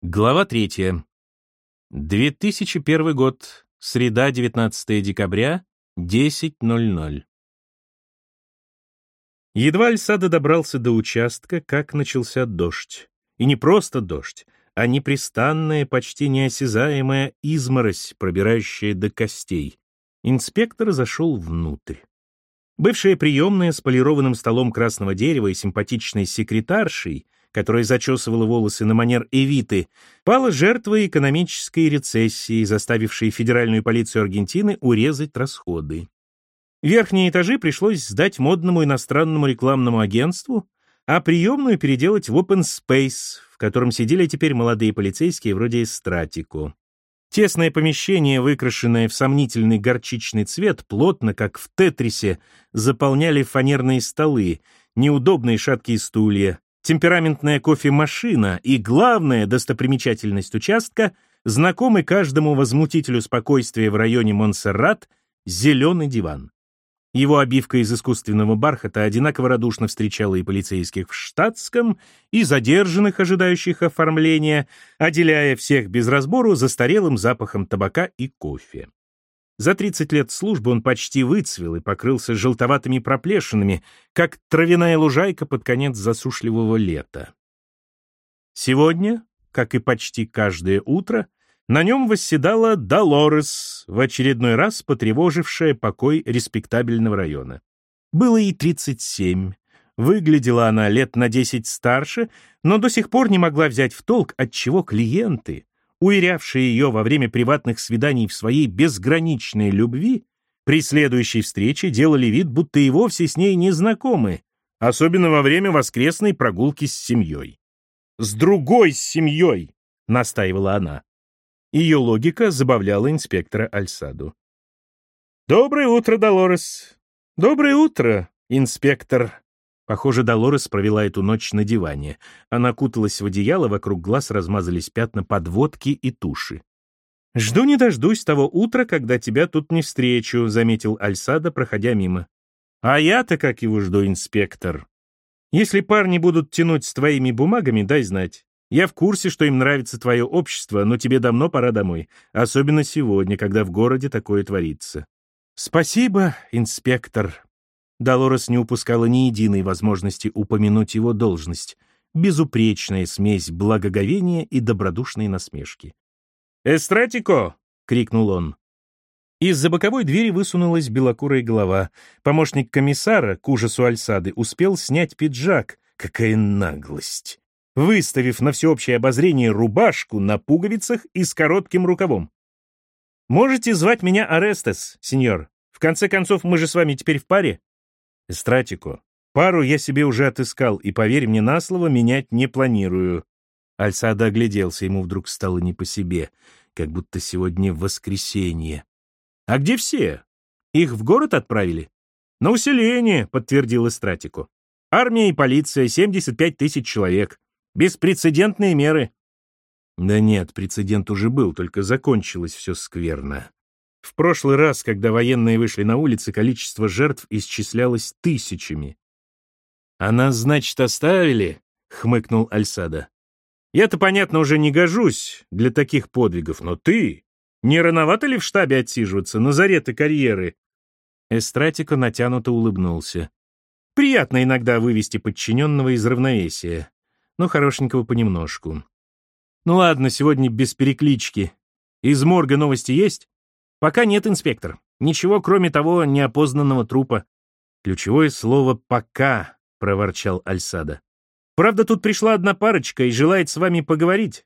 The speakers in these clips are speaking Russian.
Глава третья. 2001 год. Среда, 19 декабря, 10.00. Едва Альсада добрался до участка, как начался дождь. И не просто дождь, а непрестанная, почти неосязаемая изморозь, пробирающая до костей. Инспектор зашел внутрь. Бывшая приемная с полированным столом красного дерева и симпатичной секретаршей — которая зачесывала волосы на манер Эвиты, пала жертвой экономической рецессии, заставившей федеральную полицию Аргентины урезать расходы. Верхние этажи пришлось сдать модному иностранному рекламному агентству, а приемную переделать в open space, в котором сидели теперь молодые полицейские вроде Стратику. Тесное помещение, выкрашенное в сомнительный горчичный цвет, плотно, как в тетрисе, заполняли фанерные столы, неудобные шаткие стулья, темпераментная кофемашина и главная достопримечательность участка — знакомый каждому возмутителю спокойствия в районе Монсеррат зеленый диван. Его обивка из искусственного бархата одинаково радушно встречала и полицейских в штатском, и задержанных, ожидающих оформления, отделяя всех без разбору застарелым запахом табака и кофе. За 30 лет службы он почти выцвел и покрылся желтоватыми проплешинами, как травяная лужайка под конец засушливого лета. Сегодня, как и почти каждое утро, на нем восседала Долорес, в очередной раз потревожившая покой респектабельного района. Было ей 37. Выглядела она лет на 10 старше, но до сих пор не могла взять в толк, отчего клиенты, уверявшие ее во время приватных свиданий в своей безграничной любви, при следующей встрече делали вид, будто и вовсе с ней не знакомы, особенно во время воскресной прогулки с семьей. «С другой семьей!» — настаивала она. Ее логика забавляла инспектора Альсаду. «Доброе утро, Долорес!» «Доброе утро, инспектор!» Похоже, Долорес провела эту ночь на диване. Она куталась в одеяло, вокруг глаз размазались пятна подводки и туши. «Жду не дождусь того утра, когда тебя тут не встречу», — заметил Альсада, проходя мимо. «А я-то как его жду, инспектор? Если парни будут тянуть с твоими бумагами, дай знать. Я в курсе, что им нравится твое общество, но тебе давно пора домой, особенно сегодня, когда в городе такое творится». «Спасибо, инспектор», Долорес не упускала ни единой возможности упомянуть его должность. Безупречная смесь благоговения и добродушной насмешки. «Эстратико!» — крикнул он. Из-за боковой двери высунулась белокурая голова. Помощник комиссара, к ужасу Альсады, успел снять пиджак. Какая наглость! Выставив на всеобщее обозрение рубашку на пуговицах и с коротким рукавом. «Можете звать меня Арестес, сеньор. В конце концов, мы же с вами теперь в паре?» Эстратико, пару я себе уже отыскал, и, поверь мне на слово, менять не планирую». Альсада огляделся, ему вдруг стало не по себе, как будто сегодня воскресенье. «А где все? Их в город отправили?» «На усиление», — подтвердил Эстратико. «Армия и полиция, 75 тысяч человек. Беспрецедентные меры». Да нет, прецедент уже был, только закончилось все скверно. В прошлый раз, когда военные вышли на улицы, количество жертв исчислялось тысячами. «А нас, значит, оставили?» — хмыкнул Альсада. «Я-то, понятно, уже не гожусь для таких подвигов, но ты... Не рановато ли в штабе отсиживаться, на заре карьеры?» Эстратико натянуто улыбнулся. «Приятно иногда вывести подчиненного из равновесия, но хорошенького понемножку. Ну ладно, сегодня без переклички. Из морга новости есть?» «Пока нет, инспектор. Ничего, кроме того неопознанного трупа». «Ключевое слово «пока», — проворчал Альсада. «Правда, тут пришла одна парочка и желает с вами поговорить».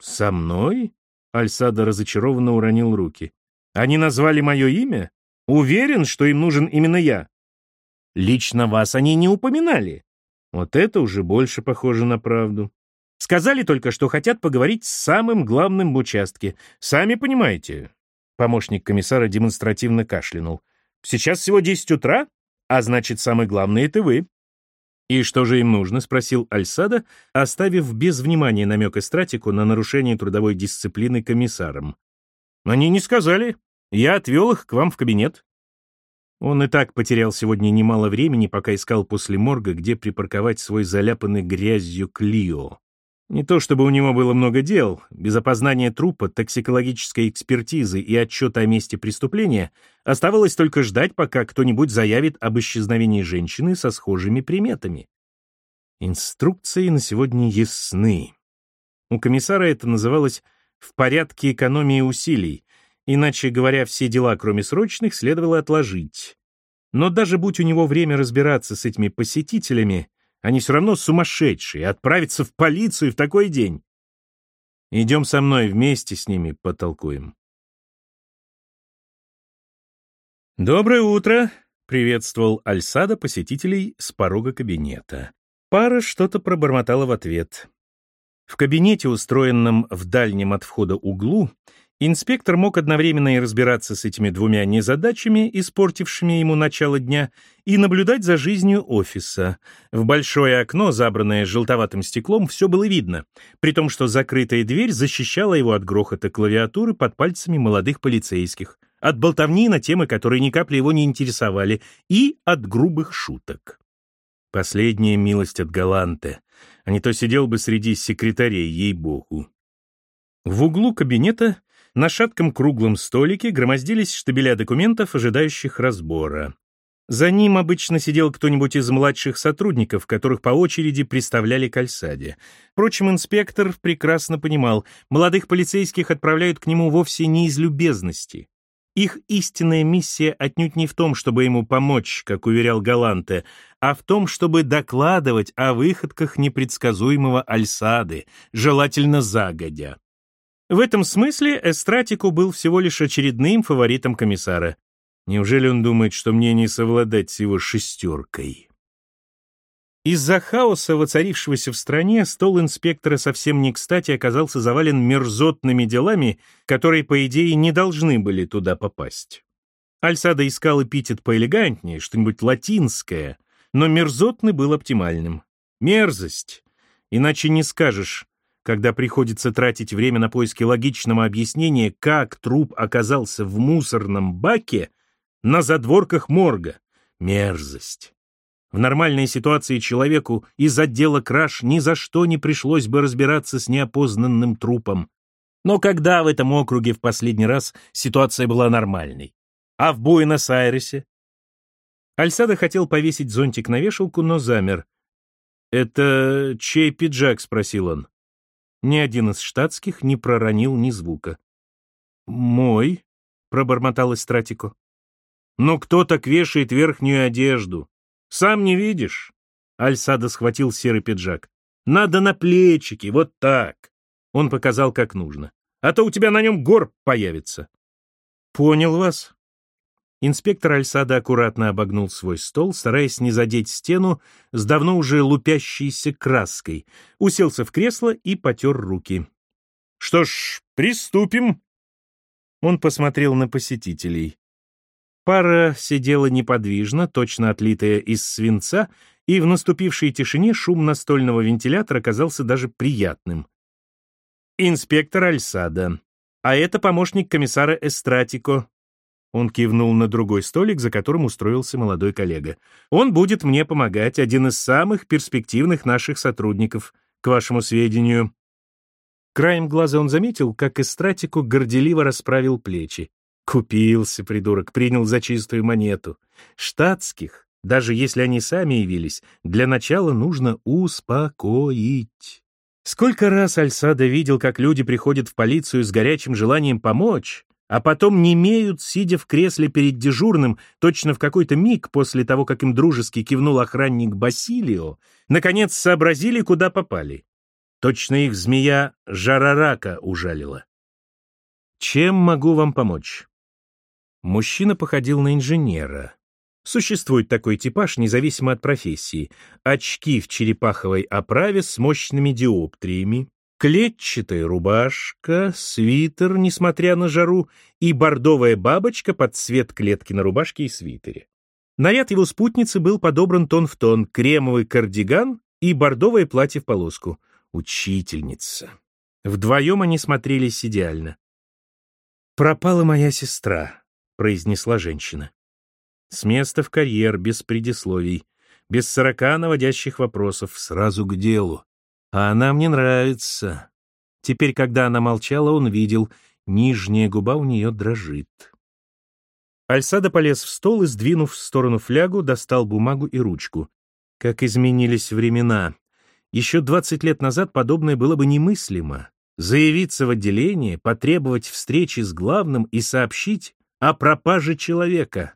«Со мной?» — Альсада разочарованно уронил руки. «Они назвали мое имя? Уверен, что им нужен именно я». «Лично вас они не упоминали». Вот это уже больше похоже на правду. Сказали только, что хотят поговорить с самым главным в участке. Сами понимаете, Помощник комиссара демонстративно кашлянул. «Сейчас всего десять утра, а значит, самое главное — это вы». «И что же им нужно?» — спросил Альсада, оставив без внимания намек эстратику на нарушение трудовой дисциплины комиссаром. «Они не сказали. Я отвел их к вам в кабинет». Он и так потерял сегодня немало времени, пока искал после морга, где припарковать свой заляпанный грязью Клио. Не то чтобы у него было много дел, без опознания трупа, токсикологической экспертизы и отчета о месте преступления оставалось только ждать, пока кто-нибудь заявит об исчезновении женщины со схожими приметами. Инструкции на сегодня ясны. У комиссара это называлось «в порядке экономии усилий», иначе говоря, все дела, кроме срочных, следовало отложить. Но даже будь у него время разбираться с этими посетителями, они все равно сумасшедшие, отправиться в полицию в такой день. Идем со мной, вместе с ними потолкуем. «Доброе утро!» — приветствовал Альсада посетителей с порога кабинета. Пара что-то пробормотала в ответ. В кабинете, устроенном в дальнем от входа углу, Инспектор мог одновременно и разбираться с этими двумя незадачами, испортившими ему начало дня, и наблюдать за жизнью офиса. В большое окно, забранное желтоватым стеклом, все было видно, при том, что закрытая дверь защищала его от грохота клавиатуры под пальцами молодых полицейских, от болтовни на темы, которые ни капли его не интересовали, и от грубых шуток. Последняя милость от Галанте, а не то сидел бы среди секретарей, ей-богу. В углу кабинета на шатком круглом столике громоздились штабеля документов, ожидающих разбора. За ним обычно сидел кто-нибудь из младших сотрудников, которых по очереди представляли к Альсаде. Впрочем, инспектор прекрасно понимал, молодых полицейских отправляют к нему вовсе не из любезности. Их истинная миссия отнюдь не в том, чтобы ему помочь, как уверял Галанте, а в том, чтобы докладывать о выходках непредсказуемого Альсады, желательно загодя. В этом смысле Эстратику был всего лишь очередным фаворитом комиссара. Неужели он думает, что мне не совладать с его шестеркой? Из-за хаоса, воцарившегося в стране, стол инспектора совсем не кстати оказался завален мерзотными делами, которые, по идее, не должны были туда попасть. Альсада искал эпитет поэлегантнее, что-нибудь латинское, но мерзотный был оптимальным. Мерзость. Иначе не скажешь, когда приходится тратить время на поиски логичного объяснения, как труп оказался в мусорном баке на задворках морга. Мерзость. В нормальной ситуации человеку из отдела краж ни за что не пришлось бы разбираться с неопознанным трупом. Но когда в этом округе в последний раз ситуация была нормальной? А в Буэнос-Айресе? Альсада хотел повесить зонтик на вешалку, но замер. «Это чей пиджак?» — спросил он. Ни один из штатских не проронил ни звука. «Мой?» — пробормотал Эстратико. «Но кто так вешает верхнюю одежду? Сам не видишь?» Альсада схватил серый пиджак. «Надо на плечики, вот так!» Он показал, как нужно. «А то у тебя на нем горб появится». «Понял вас», Инспектор Альсада аккуратно обогнул свой стол, стараясь не задеть стену с давно уже лупящейся краской, уселся в кресло и потер руки. «Что ж, приступим!» Он посмотрел на посетителей. Пара сидела неподвижно, точно отлитая из свинца, и в наступившей тишине шум настольного вентилятора казался даже приятным. Инспектор Альсада. А это помощник комиссара Эстратико, он кивнул на другой столик, за которым устроился молодой коллега. «Он будет мне помогать, один из самых перспективных наших сотрудников, к вашему сведению». Краем глаза он заметил, как эстратику горделиво расправил плечи. Купился, придурок, принял за чистую монету. Штатских, даже если они сами явились, для начала нужно успокоить. Сколько раз Альсада видел, как люди приходят в полицию с горячим желанием помочь, а потом немеют, сидя в кресле перед дежурным, точно в какой-то миг после того, как им дружески кивнул охранник Басилио, наконец сообразили, куда попали. Точно их змея Жарарака ужалила. «Чем могу вам помочь?» Мужчина походил на инженера. Существует такой типаж, независимо от профессии. Очки в черепаховой оправе с мощными диоптриями, клетчатая рубашка, свитер, несмотря на жару, и бордовая бабочка под цвет клетки на рубашке и свитере. Наряд его спутницы был подобран тон в тон, кремовый кардиган и бордовое платье в полоску. Учительница. Вдвоем они смотрелись идеально. «Пропала моя сестра», — произнесла женщина. С места в карьер, без предисловий, без сорока наводящих вопросов, сразу к делу. А она мне нравится. Теперь, когда она молчала, он видел, нижняя губа у нее дрожит. Альсада полез в стол и, сдвинув в сторону флягу, достал бумагу и ручку. Как изменились времена. Еще 20 лет назад подобное было бы немыслимо. Заявиться в отделение, потребовать встречи с главным и сообщить о пропаже человека.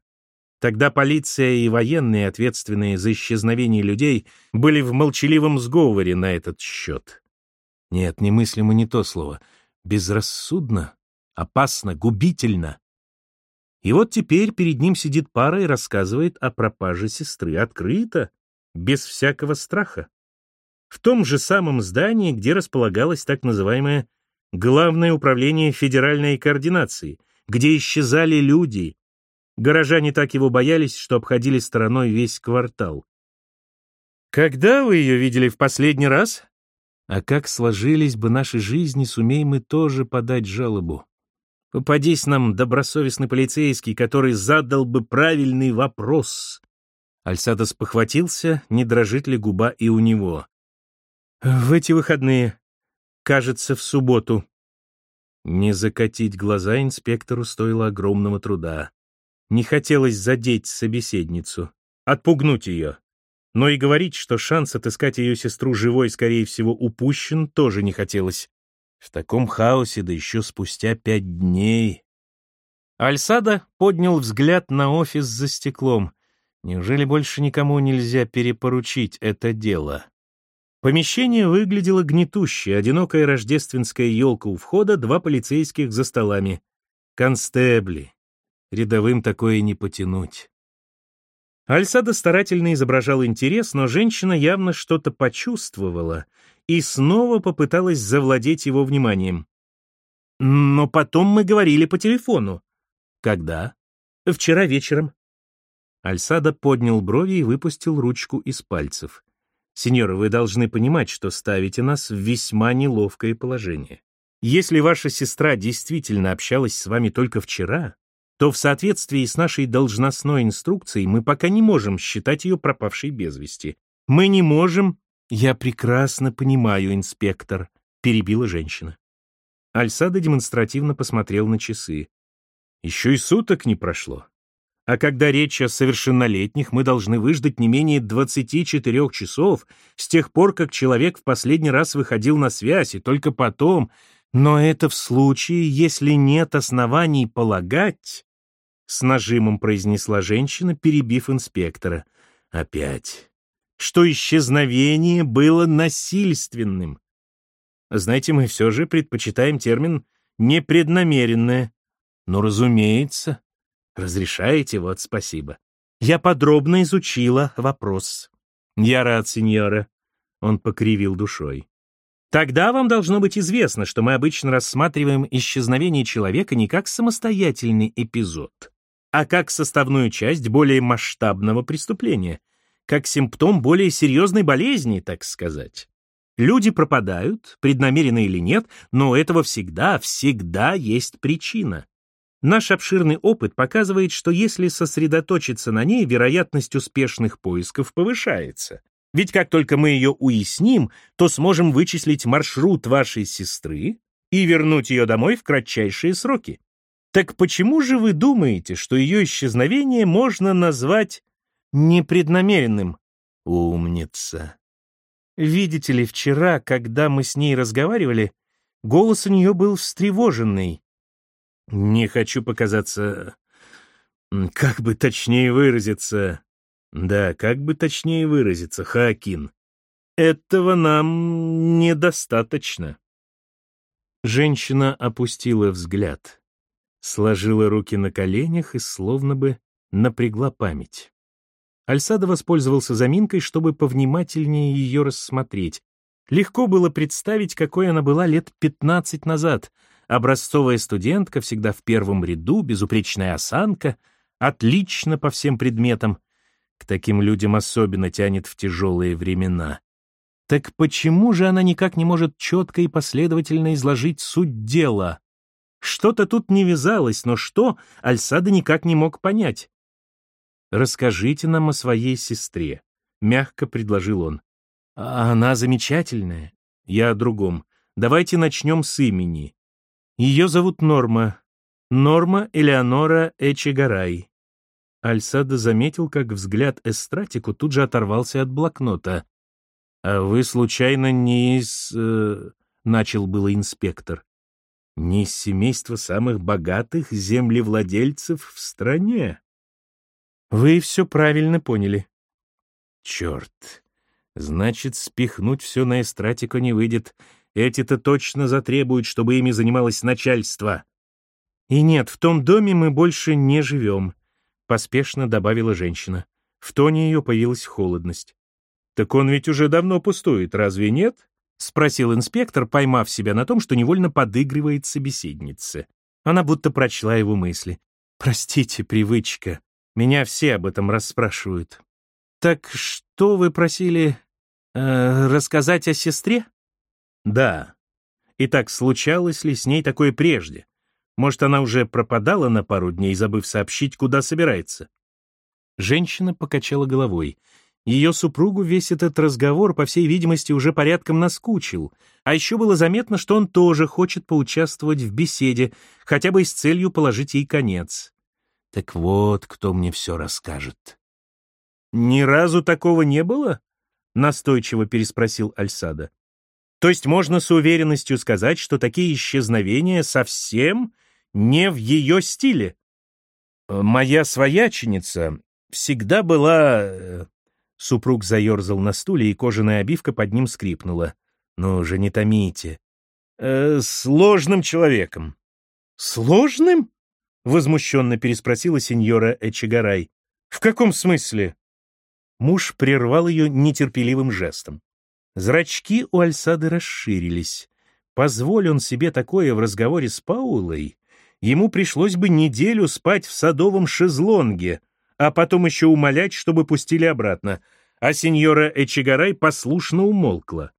Тогда полиция и военные, ответственные за исчезновение людей, были в молчаливом сговоре на этот счет. Нет, немыслимо не то слово. Безрассудно, опасно, губительно. И вот теперь перед ним сидит пара и рассказывает о пропаже сестры. Открыто, без всякого страха. В том же самом здании, где располагалось так называемое Главное управление федеральной координации, где исчезали люди. Горожане так его боялись, что обходили стороной весь квартал. «Когда вы ее видели в последний раз?» «А как сложились бы наши жизни, сумеем мы тоже подать жалобу?» Попадись нам добросовестный полицейский, который задал бы правильный вопрос. Альсадос похватился, не дрожит ли губа и у него. В эти выходные, кажется, в субботу. Не закатить глаза инспектору стоило огромного труда. Не хотелось задеть собеседницу, отпугнуть ее. Но и говорить, что шанс отыскать ее сестру живой, скорее всего, упущен, тоже не хотелось. В таком хаосе, да еще спустя пять дней. Альсада поднял взгляд на офис за стеклом. Неужели больше никому нельзя перепоручить это дело? Помещение выглядело гнетуще, одинокая рождественская елка у входа, два полицейских за столами. Констебли. Рядовым такое не потянуть. Альсада старательно изображал интерес, но женщина явно что-то почувствовала и снова попыталась завладеть его вниманием. «Но потом мы говорили по телефону». «Когда?» «Вчера вечером». Альсада поднял брови и выпустил ручку из пальцев. «Сеньора, вы должны понимать, что ставите нас в весьма неловкое положение. Если ваша сестра действительно общалась с вами только вчера, то в соответствии с нашей должностной инструкцией мы пока не можем считать ее пропавшей без вести. Мы не можем «Я прекрасно понимаю, инспектор», — перебила женщина. Альсада демонстративно посмотрел на часы. «Еще и суток не прошло. А когда речь о совершеннолетних, мы должны выждать не менее 24 часов с тех пор, как человек в последний раз выходил на связь, и только потом... Но это в случае, если нет оснований полагать...» С нажимом произнесла женщина, перебив инспектора. «Опять что исчезновение было насильственным. Знаете, мы все же предпочитаем термин «непреднамеренное». Но, разумеется, разрешаете, вот спасибо. Я подробно изучила вопрос. Я рад, сеньора. Он покривил душой. Тогда вам должно быть известно, что мы обычно рассматриваем исчезновение человека не как самостоятельный эпизод, а как составную часть более масштабного преступления, как симптом более серьезной болезни, так сказать. Люди пропадают, преднамеренно или нет, но этого всегда, всегда есть причина. Наш обширный опыт показывает, что если сосредоточиться на ней, вероятность успешных поисков повышается. Ведь как только мы ее уясним, то сможем вычислить маршрут вашей сестры и вернуть ее домой в кратчайшие сроки. Так почему же вы думаете, что ее исчезновение можно назвать непреднамеренным. Умница. Видите ли, вчера, когда мы с ней разговаривали, голос у нее был встревоженный. Не хочу показаться... Как бы точнее выразиться... Да, как бы точнее выразиться, Хакин. Этого нам недостаточно. Женщина опустила взгляд, сложила руки на коленях и словно бы напрягла память. Альсада воспользовался заминкой, чтобы повнимательнее ее рассмотреть. Легко было представить, какой она была лет 15 назад. Образцовая студентка, всегда в первом ряду, безупречная осанка, отлично по всем предметам. К таким людям особенно тянет в тяжелые времена. Так почему же она никак не может четко и последовательно изложить суть дела? Что-то тут не вязалось, но что, Альсада никак не мог понять. «Расскажите нам о своей сестре», — мягко предложил он. «Она замечательная, Я о другом. Давайте начнем с имени. Ее зовут Норма. Норма Элеонора Эчегарай. Альсада заметил, как взгляд Эстратику тут же оторвался от блокнота. «А вы, случайно, не из...» э, — начал было инспектор. «Не из семейства самых богатых землевладельцев в стране?» «Вы все правильно поняли». «Черт! Значит, спихнуть все на Эстратику не выйдет. Эти-то точно затребуют, чтобы ими занималось начальство». «И нет, в том доме мы больше не живем», — поспешно добавила женщина. В тоне ее появилась холодность. «Так он ведь уже давно пустует, разве нет?» — спросил инспектор, поймав себя на том, что невольно подыгрывает собеседнице. Она будто прочла его мысли. «Простите, привычка. Меня все об этом расспрашивают». «Так что вы просили э, рассказать о сестре?» «Да. Итак, случалось ли с ней такое прежде? Может, она уже пропадала на пару дней, забыв сообщить, куда собирается?» Женщина покачала головой. Ее супругу весь этот разговор, по всей видимости, уже порядком наскучил, а еще было заметно, что он тоже хочет поучаствовать в беседе, хотя бы с целью положить ей конец. Так вот, кто мне все расскажет. «Ни разу такого не было?» — настойчиво переспросил Альсада. «То есть можно с уверенностью сказать, что такие исчезновения совсем не в ее стиле?» «Моя свояченица всегда была...» Супруг заерзал на стуле, и кожаная обивка под ним скрипнула. «Ну уже не томите». «Э, «Сложным человеком». «Сложным?» — возмущенно переспросила сеньора Эчегарай. «В каком смысле?» Муж прервал ее нетерпеливым жестом. Зрачки у Альсады расширились. Позволь он себе такое в разговоре с Паулой, ему пришлось бы неделю спать в садовом шезлонге, а потом еще умолять, чтобы пустили обратно, а сеньора Эчигарай послушно умолкла.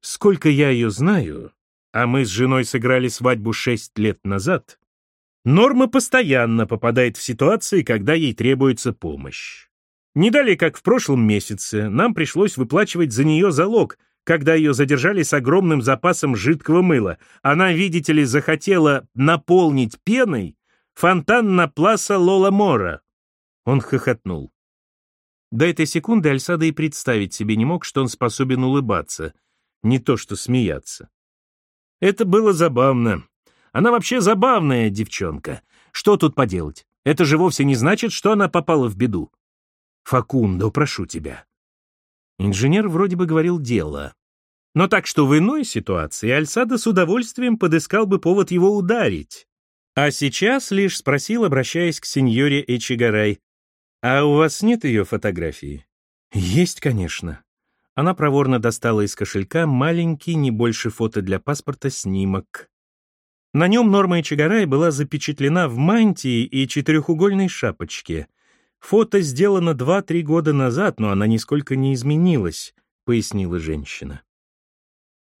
Сколько я ее знаю, а мы с женой сыграли свадьбу шесть лет назад, Норма постоянно попадает в ситуации, когда ей требуется помощь. Не далее, как в прошлом месяце, нам пришлось выплачивать за нее залог, когда ее задержали с огромным запасом жидкого мыла. Она, видите ли, захотела наполнить пеной фонтан на Пласа Лола Мора. Он хохотнул. До этой секунды Альсада и представить себе не мог, что он способен улыбаться, не то что смеяться. Это было забавно. Она вообще забавная девчонка. Что тут поделать? Это же вовсе не значит, что она попала в беду. Факундо, прошу тебя. Инженер вроде бы говорил дело. Но так что в иной ситуации Альсада с удовольствием подыскал бы повод его ударить. А сейчас лишь спросил, обращаясь к сеньоре Эчигарай, «А у вас нет ее фотографии?» «Есть, конечно». Она проворно достала из кошелька маленький, не больше фото для паспорта, снимок. На нем Норма Ичигарай была запечатлена в мантии и четырехугольной шапочке. Фото сделано два-три года назад, но она нисколько не изменилась, пояснила женщина.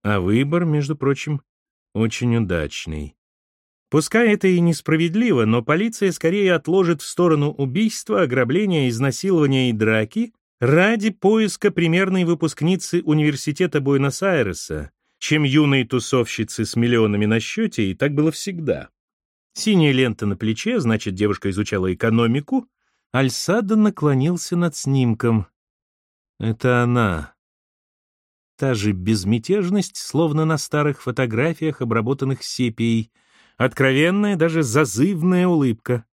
А выбор, между прочим, очень удачный. Пускай это и несправедливо, но полиция скорее отложит в сторону убийства, ограбления, изнасилования и драки ради поиска примерной выпускницы университета Буэнос-Айреса, чем юной тусовщицы с миллионами на счете, и так было всегда. Синяя лента на плече, значит, девушка изучала экономику. Альсада наклонился над снимком. Это она. Та же безмятежность, словно на старых фотографиях, обработанных сепией — Откровенная, даже зазывная улыбка.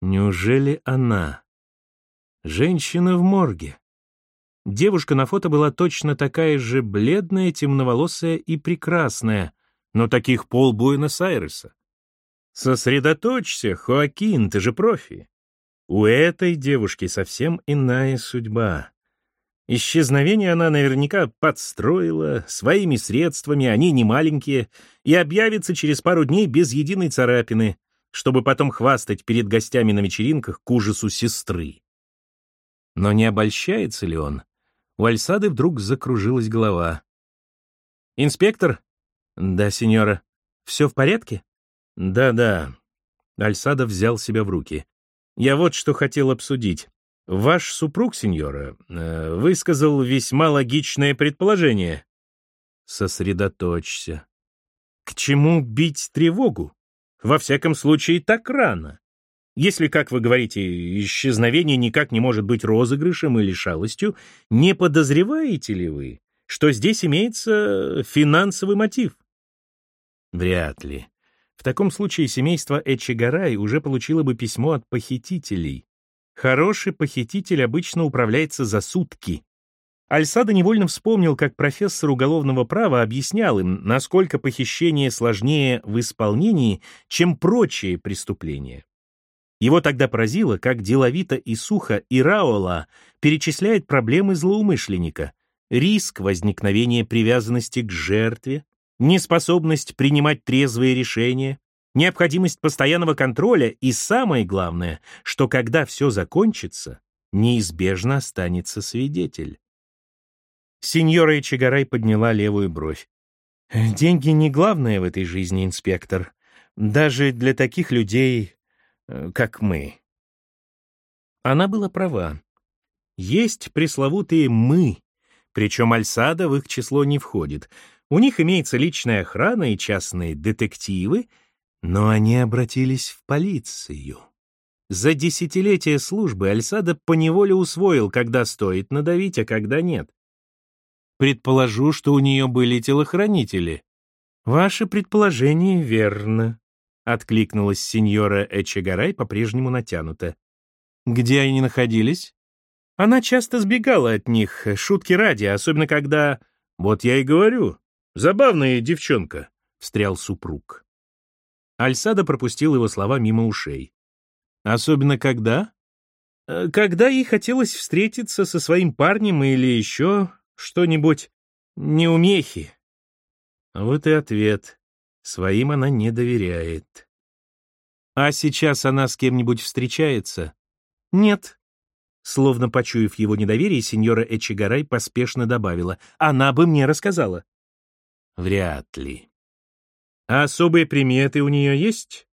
Неужели она? Женщина в морге. Девушка на фото была точно такая же бледная, темноволосая и прекрасная, но таких пол Буэнос-Айреса. Сосредоточься, Хоакин, ты же профи. У этой девушки совсем иная судьба. Исчезновение она наверняка подстроила своими средствами, они не маленькие, и объявится через пару дней без единой царапины, чтобы потом хвастать перед гостями на вечеринках к ужасу сестры. Но не обольщается ли он? У Альсады вдруг закружилась голова. «Инспектор?» «Да, сеньора. Все в порядке?» «Да-да». Альсада взял себя в руки. «Я вот что хотел обсудить. Ваш супруг, сеньора, э, высказал весьма логичное предположение. Сосредоточься. К чему бить тревогу? Во всяком случае, так рано. Если, как вы говорите, исчезновение никак не может быть розыгрышем или шалостью, не подозреваете ли вы, что здесь имеется финансовый мотив? Вряд ли. В таком случае семейство Эчигарай уже получило бы письмо от похитителей. Хороший похититель обычно управляется за сутки. Альсада невольно вспомнил, как профессор уголовного права объяснял им, насколько похищение сложнее в исполнении, чем прочие преступления. Его тогда поразило, как деловито и сухо Ираола перечисляет проблемы злоумышленника, риск возникновения привязанности к жертве, неспособность принимать трезвые решения, необходимость постоянного контроля и самое главное, что когда все закончится, неизбежно останется свидетель. Сеньора Ичигарай подняла левую бровь. «Деньги не главное в этой жизни, инспектор. Даже для таких людей, Э, как мы. Она была права. Есть пресловутые «мы», причем Альсада в их число не входит. У них имеется личная охрана и частные детективы, но они обратились в полицию. За десятилетия службы Альсада поневоле усвоил, когда стоит надавить, а когда нет. Предположу, что у нее были телохранители. Ваше предположение верно. — откликнулась сеньора Эчегарай по-прежнему натянуто. «Где они находились?» Она часто сбегала от них, шутки ради, особенно когда... «Вот я и говорю, забавная девчонка», — встрял супруг. Альсада пропустил его слова мимо ушей. «Особенно когда?» «Э, «Когда ей хотелось встретиться со своим парнем или еще что-нибудь неумехи». Вот и ответ. Своим она не доверяет. А сейчас она с кем-нибудь встречается? Нет. Словно почуяв его недоверие, сеньора Эчигарай поспешно добавила. Она бы мне рассказала. Вряд ли. А особые приметы у нее есть?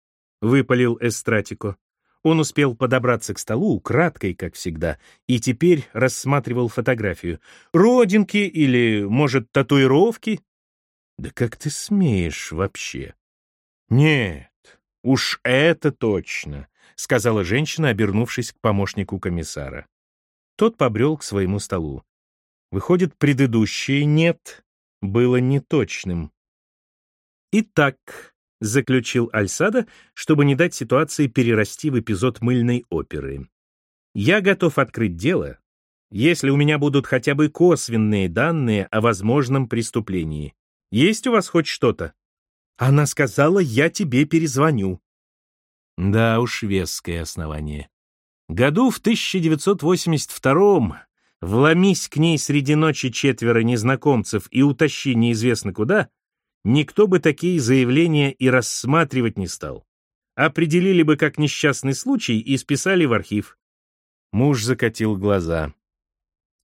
Выпалил Эстратико. Он успел подобраться к столу, украдкой, как всегда, и теперь рассматривал фотографию. Родинки или, может, татуировки? Да как ты смеешь вообще? Нет, уж это точно, сказала женщина, обернувшись к помощнику комиссара. Тот побрел к своему столу. Выходит, предыдущее «нет» было неточным. Итак, заключил Альсада, чтобы не дать ситуации перерасти в эпизод мыльной оперы. Я готов открыть дело, если у меня будут хотя бы косвенные данные о возможном преступлении. Есть у вас хоть что-то?» Она сказала, я тебе перезвоню. Да уж, веское основание. Году в 1982-м вломись к ней среди ночи четверо незнакомцев и утащи неизвестно куда, никто бы такие заявления и рассматривать не стал. Определили бы как несчастный случай и списали в архив. Муж закатил глаза.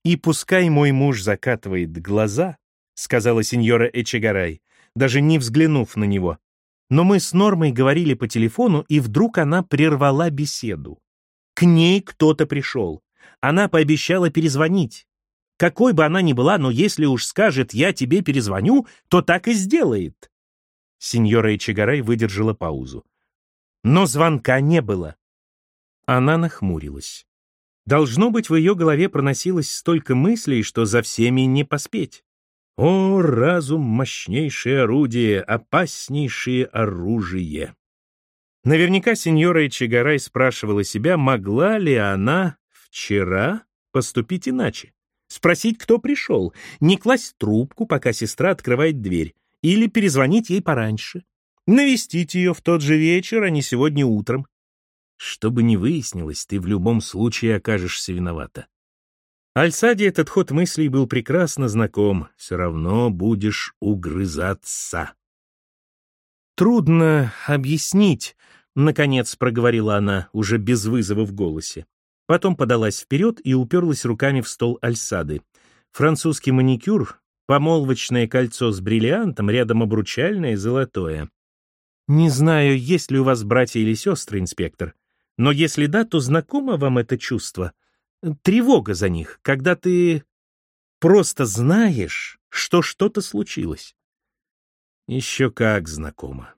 И пускай мой муж закатывает глаза, — сказала сеньора Эчегарай, даже не взглянув на него. Но мы с Нормой говорили по телефону, и вдруг она прервала беседу. К ней кто-то пришел. Она пообещала перезвонить. Какой бы она ни была, но если уж скажет «я тебе перезвоню», то так и сделает. Сеньора Эчегарай выдержала паузу. Но звонка не было. Она нахмурилась. Должно быть, в ее голове проносилось столько мыслей, что за всеми не поспеть. О, разум — мощнейшее орудие, опаснейшее оружие! Наверняка сеньора Ичигарай спрашивала себя, могла ли она вчера поступить иначе. Спросить, кто пришел, не класть трубку, пока сестра открывает дверь, или перезвонить ей пораньше, навестить ее в тот же вечер, а не сегодня утром. Что бы ни выяснилось, ты в любом случае окажешься виновата. Альсаде этот ход мыслей был прекрасно знаком. Все равно будешь угрызаться. «Трудно объяснить», — наконец проговорила она, уже без вызова в голосе. Потом подалась вперед и уперлась руками в стол Альсады. Французский маникюр, помолвочное кольцо с бриллиантом, рядом обручальное золотое. «Не знаю, есть ли у вас братья или сестры, инспектор, но если да, то знакомо вам это чувство?» тревога за них, когда ты просто знаешь, что что-то случилось. Еще как знакомо.